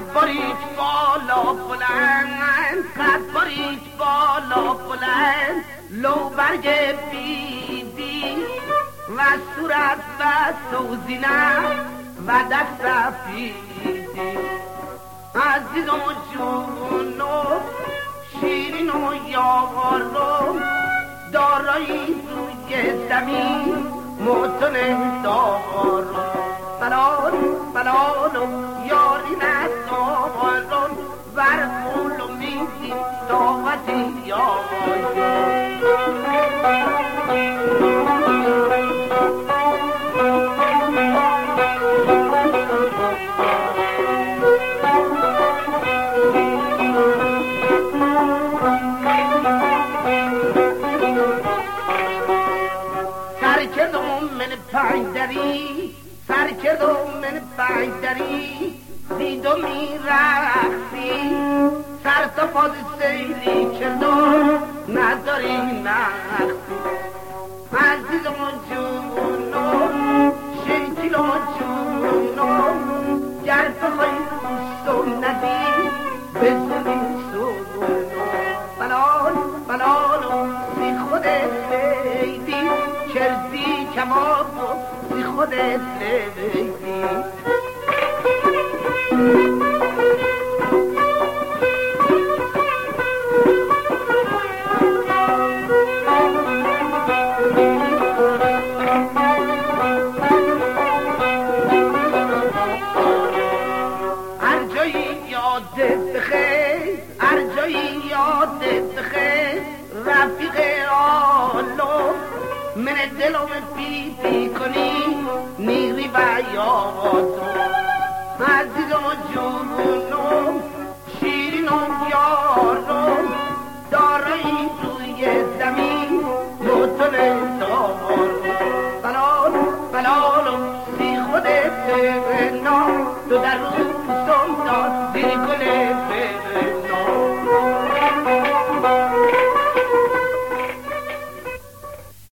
قد برید بالا بلند قد برید بالا بلند لو برگ بیدی و صورت و سوزینه و دست رفیدی عزیز و جون و شیرین و یاغار رو دارایی روی زمین موتن دار بلال بلال میدی داوتی یاری پنجدری سر کردم من پنجدری دیدم این رقصی سر تا پاز سیلی کردم نداری نقصی عزیزم جونم شیکیلم جونم گر بخوای سنتی بزنی سونم بلال بلال سی خودت بیدی چرزی کماب سی خودت بیدی یادت بخیر هر جایی یادت بخیر رفیق آلو من دلم پی پی کنی نیری و یادو عزیزم و جونم شیرینم یارم دارایی توی زمین مطلع دار بلال بلالم سی خودت نه تو در